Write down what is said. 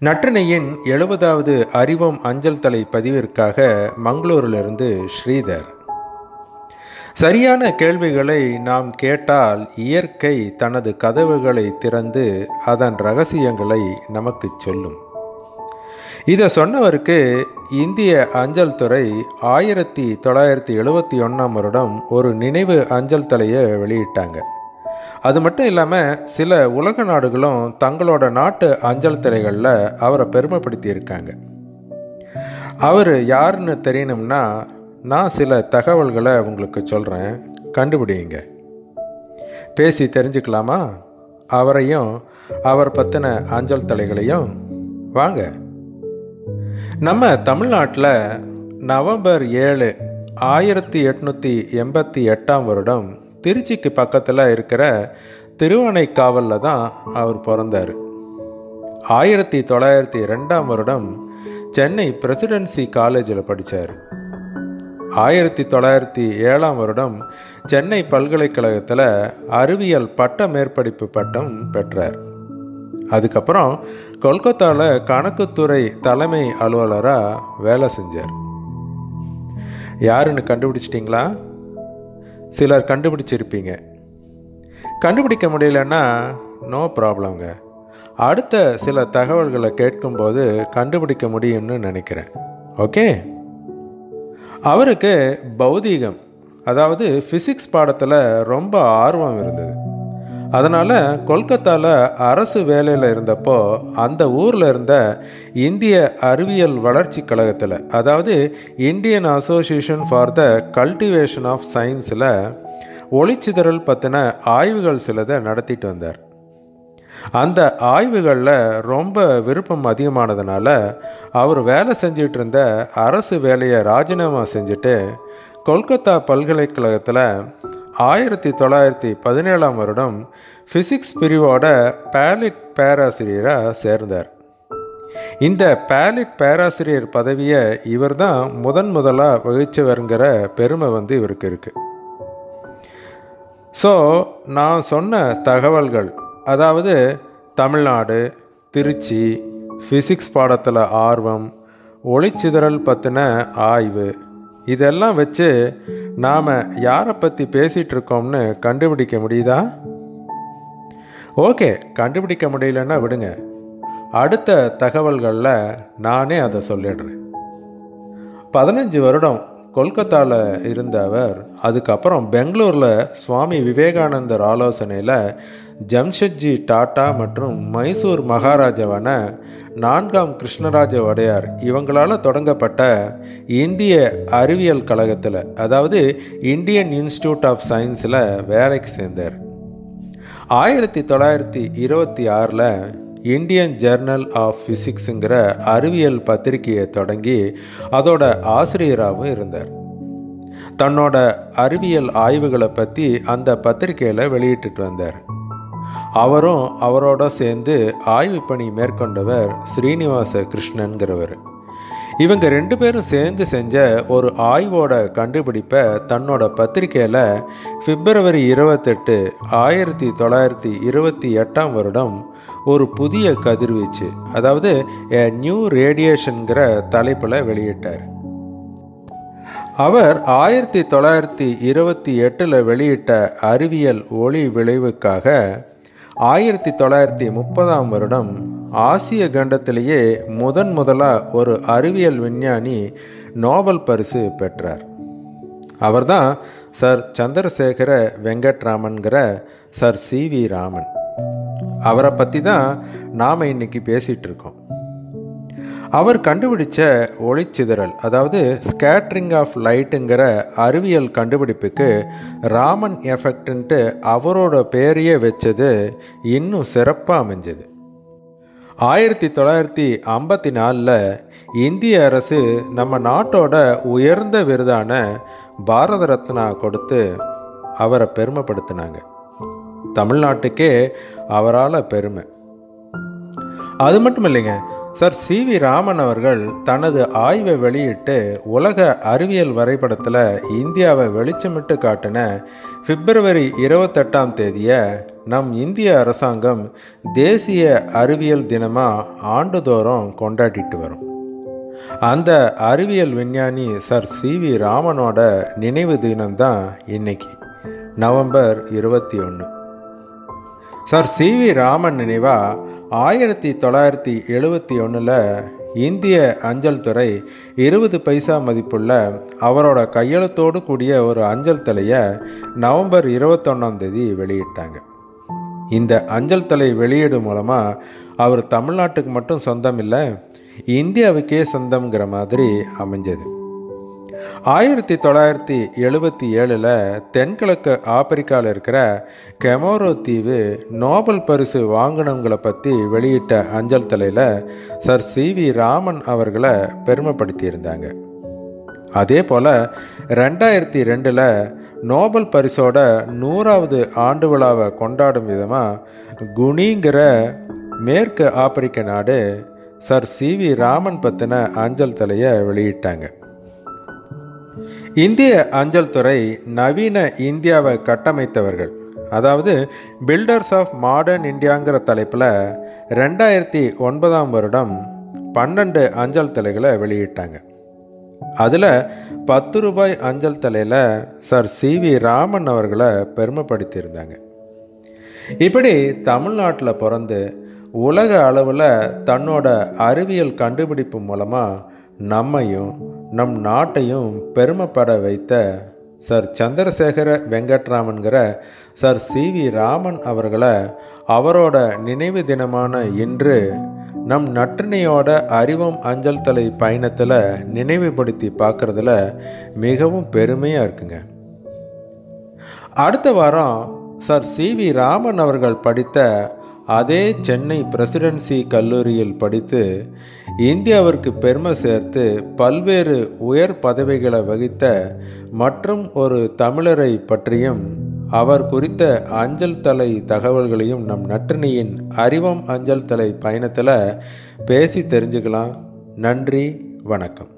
நற்றினையின் எழுபதாவது அறிவம் அஞ்சல் தலை பதிவிற்காக மங்களூரிலிருந்து ஸ்ரீதர். சரியான கேள்விகளை நாம் கேட்டால் இயற்கை தனது கதவுகளை திறந்து அதன் ரகசியங்களை நமக்கு சொல்லும். இதை சொன்னவருக்கு இந்திய அஞ்சல் துறை ஆயிரத்தி தொள்ளாயிரத்தி எழுபத்தி ஒன்றாம் வருடம் ஒரு நினைவு அஞ்சல் தலையை வெளியிட்டாங்க. அது மட்டும் இல்லாமல் சில உலக நாடுகளும் தங்களோட நாட்டு அஞ்சல் திரைகளில் அவரை பெருமைப்படுத்தி இருக்காங்க அவர் யாருன்னு தெரியணும்னா நான் சில தகவல்களை உங்களுக்கு சொல்கிறேன் கண்டுபிடிங்க. பேசி தெரிஞ்சுக்கலாமா? அவரையும் அவர் பற்றின அஞ்சல் தலைகளையும். வாங்க. நம்ம தமிழ்நாட்டில் நவம்பர் ஏழு ஆயிரத்தி எட்நூற்றி எண்பத்தி எட்டாம் வருடம் திருச்சிக்கு பக்கத்தில் இருக்கிற திருவனைக்காவலில் தான் அவர் பிறந்தார். ஆயிரத்தி தொள்ளாயிரத்தி ரெண்டாம் வருடம் சென்னை பிரசிடென்சி காலேஜில் படித்தார் ஆயிரத்தி தொள்ளாயிரத்தி ஏழாம் வருடம் சென்னை பல்கலைக்கழகத்தில் அறிவியல் பட்ட மேற்படிப்பு பட்டம் பெற்றார். அதுக்கப்புறம் கொல்கத்தாவில் கணக்குத்துறை தலைமை அலுவலராக வேலை செஞ்சார். யாருன்னு கண்டுபிடிச்சிட்டிங்களா? சிலர் கண்டுபிடிச்சிருப்பீங்க. கண்டுபிடிக்க முடியலன்னா நோ ப்ராப்ளம்ங்க அடுத்த சில தகவல்களை கேட்கும்போது கண்டுபிடிக்க முடியும்னு நினைக்கிறேன். ஓகே அவருக்கு பௌதீகம் அதாவது ஃபிசிக்ஸ் பாடத்தில் ரொம்ப ஆர்வம் இருந்தது. அதனால் கொல்கத்தாவில் அரசு வேலையில் இருந்தப்போ அந்த ஊரில் இருந்த இந்திய அறிவியல் வளர்ச்சி கழகத்தில் அதாவது Indian association for the cultivation of சயின்ஸில் ஒளிச்சிதறல் பற்றின ஆய்வுகள் சிலதை நடத்திட்டு வந்தார். அந்த ஆய்வுகளில் ரொம்ப விருப்பம் அதிகமானதுனால அவர் வேலை செஞ்சிட்டு இருந்த அரசு வேலையை ராஜினாமா செஞ்சுட்டு கொல்கத்தா பல்கலைக்கழகத்தில் ஆயிரத்தி தொள்ளாயிரத்தி பதினேழாம் வருடம் ஃபிசிக்ஸ் பிரிவோட பேலிட் பேராசிரியராக சேர்ந்தார். இந்த பேலிட் பேராசிரியர் பதவியை இவர் தான் முதன் முதலாக வகிச்சவருங்கிற பெருமை வந்து இவருக்கு இருக்குது ஸோ நான் சொன்ன தகவல்கள் அதாவது தமிழ்நாடு திருச்சி ஃபிசிக்ஸ் பாடத்தில் ஆர்வம் ஒளிச்சிதறல் பற்றின ஆய்வு இதெல்லாம் வச்சு நாம் யாரை பற்றி பேசிகிட்டு இருக்கோம்னு கண்டுபிடிக்க முடியுதா? ஓகே கண்டுபிடிக்க முடியலன்னா விடுங்க. அடுத்த தகவல்களில் நானே அதை சொல்லிடுறேன். பதினஞ்சு வருடம் கொல்கத்தாவில் இருந்த அவர் அதுக்கப்புறம் பெங்களூரில் சுவாமி விவேகானந்தர் ஆலோசனையில் ஜம்ஷெட்ஜி டாட்டா மற்றும் மைசூர் மகாராஜாவான நான்காம் கிருஷ்ணராஜ வடையார் இவங்களால் தொடங்கப்பட்ட இந்திய அறிவியல் கழகத்தில் அதாவது இந்தியன் இன்ஸ்டியூட் ஆஃப் சயின்ஸில் வேலைக்கு சேர்ந்தார். ஆயிரத்தி தொள்ளாயிரத்தி இருபத்தி ஆறில் இந்தியன் ஜேர்னல் ஆஃப் ஃபிசிக்ஸுங்கிற அறிவியல் பத்திரிகையை தொடங்கி அதோட ஆசிரியராகவும் இருந்தார். தன்னோட அறிவியல் ஆய்வுகளை பற்றி அந்த பத்திரிகையில் வெளியிட்டுட்டு வந்தார். அவரும் அவரோட சேர்ந்து ஆய்வு பணி மேற்கொண்டவர் ஸ்ரீனிவாச கிருஷ்ணன்கிறவர். இவங்க ரெண்டு பேரும் சேர்ந்து செஞ்ச ஒரு ஆய்வோட கண்டுபிடிப்பை தன்னோட பத்திரிகையில் பிப்ரவரி இருபத்தெட்டு ஆயிரத்தி தொள்ளாயிரத்தி இருபத்தி எட்டாம் வருடம் ஒரு புதிய கதிர்வீச்சு அதாவது நியூ ரேடியேஷனுங்கிற தலைப்பில் வெளியிட்டார். அவர் ஆயிரத்தி தொள்ளாயிரத்தி இருபத்தி எட்டில் வெளியிட்ட அறிவியல் ஒளி விளைவுக்காக ஆயிரத்தி தொள்ளாயிரத்தி முப்பதாம் வருடம் ஆசிய கண்டத்திலேயே முதன் முதலாக ஒரு அறிவியல் விஞ்ஞானி நோபல் பரிசு பெற்றார். அவர்தான் சர் சந்திரசேகர வெங்கட்ராமன்கிற சர் சி வி ராமன். அவரை பற்றி தான் நாம் இன்னைக்கு பேசிகிட்டு இருக்கோம் அவர் கண்டுபிடிச்ச ஒளிச்சிதறல் அதாவது ஸ்கேட்ரிங் ஆஃப் லைட்டுங்கிற அறிவியல் கண்டுபிடிப்புக்கு ராமன் எஃபெக்ட்ன்ட்டு அவரோட பேரையே வச்சது இன்னும் சிறப்பாக அமைஞ்சது. ஆயிரத்தி தொள்ளாயிரத்தி ஐம்பத்தி நாலில் இந்திய அரசு நம்ம நாட்டோட உயர்ந்த விருதான பாரத ரத்னா கொடுத்து அவரை பெருமைப்படுத்தினாங்க. தமிழ்நாட்டுக்கே அவரால் பெருமை. அது மட்டும் இல்லைங்க சார் சி வி ராமன் அவர்கள் தனது ஆய்வை வெளியிட்டு உலக அறிவியல் வரைபடத்தில் இந்தியாவை வெளிச்சமிட்டு காட்டின பிப்ரவரி இருபத்தெட்டாம் தேதியை நம் இந்திய அரசாங்கம் தேசிய அறிவியல் தினமாக ஆண்டுதோறும் கொண்டாடிட்டு வரும். அந்த அறிவியல் விஞ்ஞானி சார் சி வி ராமனோட நினைவு தினம்தான் இன்னைக்கு நவம்பர் இருபத்தி ஒன்று சார் சி வி ராமன் நினைவாக ஆயிரத்தி தொள்ளாயிரத்தி எழுபத்தி ஒன்றில் இந்திய அஞ்சல் துறை இருபது பைசா மதிப்புள்ள அவரோட கையெழுத்தோடு கூடிய ஒரு அஞ்சல் தலையை நவம்பர் இருபத்தொன்னாம் தேதி வெளியிட்டாங்க. இந்த அஞ்சல் தலை வெளியீடு மூலமாக அவர் தமிழ்நாட்டுக்கு மட்டும் சொந்தம் இல்லை இந்தியாவுக்கே சொந்தம்ங்கிற மாதிரி அமைஞ்சது. ஆயிரத்தி தொள்ளாயிரத்தி எழுபத்தி ஏழில் தென்கிழக்கு ஆப்பிரிக்காவில் இருக்கிற கெமோரோ தீவு நோபல் பரிசு வாங்கினவங்களை பற்றி வெளியிட்ட அஞ்சல் தலையில் சர் சி வி ராமன் அவர்களை பெருமைப்படுத்தியிருந்தாங்க. அதே போல் ரெண்டாயிரத்தி ரெண்டில் நோபல் பரிசோட நூறாவது ஆண்டு விழாவை கொண்டாடும் விதமாக குனிங்கிற மேற்கு ஆப்பிரிக்க நாடு சர் சி வி ராமன் பற்றின அஞ்சல் தலையை வெளியிட்டாங்க. இந்திய அஞ்சல் துறை நவீன இந்தியாவை கட்டமைத்தவர்கள். அதாவது பில்டர்ஸ் ஆஃப் மாடர்ன் இந்தியாங்கிற தலைப்பில் ரெண்டாயிரத்தி ஒன்பதாம் வருடம் பன்னெண்டு அஞ்சல் தலைகளை வெளியிட்டாங்க. அதில் பத்து ரூபாய் அஞ்சல் தலையில் சார் சி வி ராமன் அவர்களை பெருமைப்படுத்தியிருந்தாங்க. இப்படி தமிழ்நாட்டில் பிறந்து உலக அளவில் தன்னோட அறிவியல் கண்டுபிடிப்பு மூலமாக நம்மையும் நம் நாட்டையும் பெருமைப்பட வைத்த சர் சந்திரசேகர வெங்கட்ராமன்கிற சர் சி வி ராமன் அவர்களை அவரோட நினைவு தினமான இன்று நம் நற்றினையோட அறிவம் அஞ்சல் தலை பயணத்தில் நினைவுபடுத்தி பார்க்குறதுல மிகவும் பெருமையாக இருக்குங்க. அடுத்த வாரம் சார் சி வி ராமன் அவர்கள் படித்த அதே சென்னை பிரசிடென்சி கல்லூரியில் படித்து இந்தியாவிற்கு பெருமை சேர்த்து பல்வேறு உயர் பதவிகளை வகித்த மற்றும் ஒரு தமிழரை பற்றியும் அவர் குறித்த அஞ்சல் தலை தகவல்களையும் நம் நற்றினியின் அறிவம் அஞ்சல் தலை பயணத்தில் பேசி தெரிஞ்சுக்கலாம். நன்றி வணக்கம்.